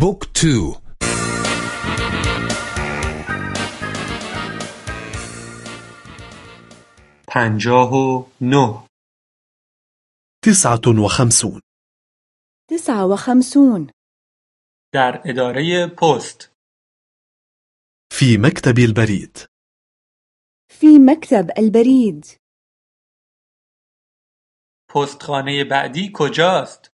book two. پنجاه و نه. تسعة وخمسون. تسعة وخمسون. در اداره پست. في مكتب البريد. في مكتب البريد. پستخانه بعدی کجاست؟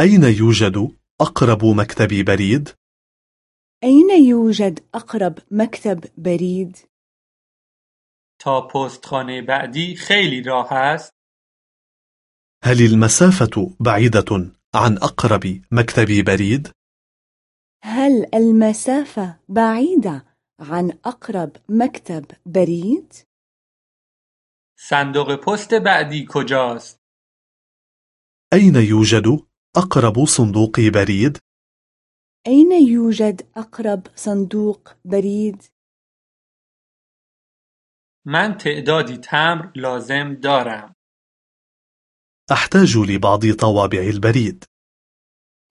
أين يوجد؟ أقرب مكتب بريد؟ أين يوجد أقرب مكتب بريد؟ تا پستخانه بعدی خیلی راه است؟ هل المسافة بعيدة عن أقرب مكتب بريد؟ هل المسافة بعيدة عن أقرب مكتب بريد؟ صندوق پست بعدی کجاست؟ أين يوجد أقرب صندوق بريد؟ أين يوجد أقرب صندوق بريد؟ من تعدادی تمر لازم دارم. أحتاج لبعض طوابع البريد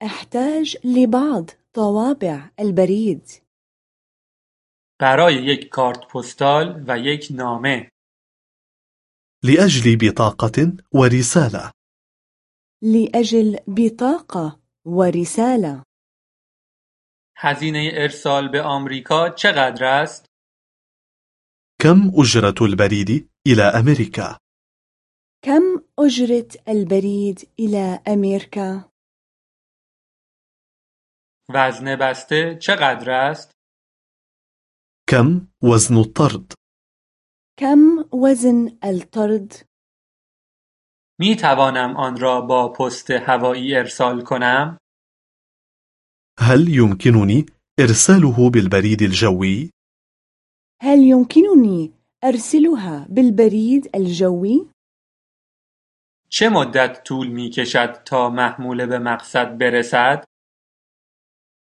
أحتاج لبعض طوابع البريد برای یک کارت پستال و یک نامه. لأجل بطاقة ورسالة لأجل بطاقة ورسالة هزینه ارسال به آمریکا چقدر است؟ كم أجرة البريد إلى أمريكا؟ كم أجرة البريد إلى أمريكا؟ وزن بسته چقدر است؟ كم وزن الطرد؟ كم وزن الطرد؟ می توانم آن را با پست هوایی ارسال کنم؟ هل يمكنني إرساله بالبريد الجوي؟ هل يمكنني أرسلها بالبريد الجوي؟ چه مدت طول می کشد تا محموله به مقصد برسد؟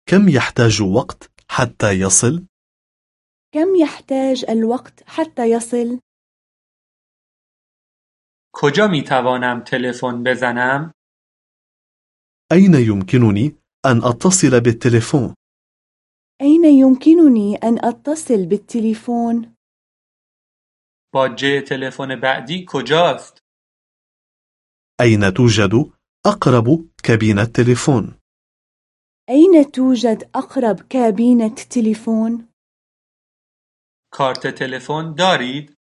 كم يحتاج وقت حتى يصل؟ كم يحتاج الوقت حتى يصل؟ کجا می توانم تلفن بزنم؟ أين يمكنني أن أتصل بالتليفون؟ أين يمكنني أن أتصل بالتليفون؟ باجه تلفن بعدی کجاست؟ أين توجد أقرب كابينة تليفون؟ أين توجد أقرب كابينة تليفون؟ کارت تلفن دارید؟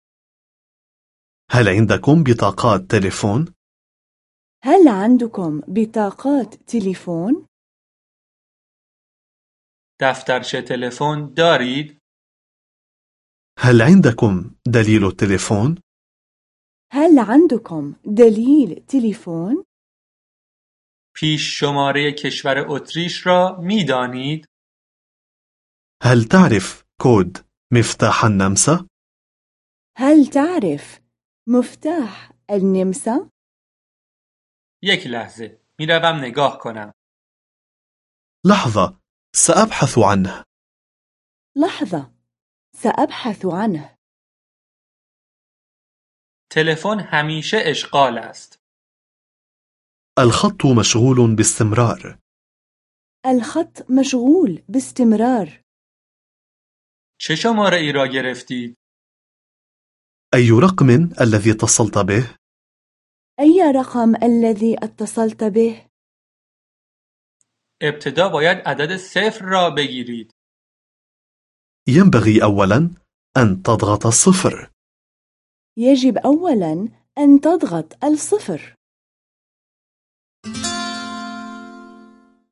هل عندكم بطاقات تليفون؟ هل عندكم بطاقات تليفون؟ دفترچه تلفن دارید؟ هل عندكم دليل التليفون؟ هل عندكم دليل تليفون؟ پیش شماره کشور اتریش را می دانید؟ هل تعرف كود مفتاح النمسا؟ هل تعرف مفتاح النمسا؟ یک لحظه می روم نگاه کنم. لحظة سأبحث عنه لحظة سأبحث عنه تلفن همیشه اشغال است. الخط مشغول باستمرار الخط مشغول باستمرار چه شماره ای را گرفتید؟ أي رقم الذي اتصلت به؟ أي رقم الذي اتصلت به؟ ابتدا باید عدد صفر را بگیرید. ينبغي أولا أن تضغط الصفر يجب أولا أن تضغط الصفر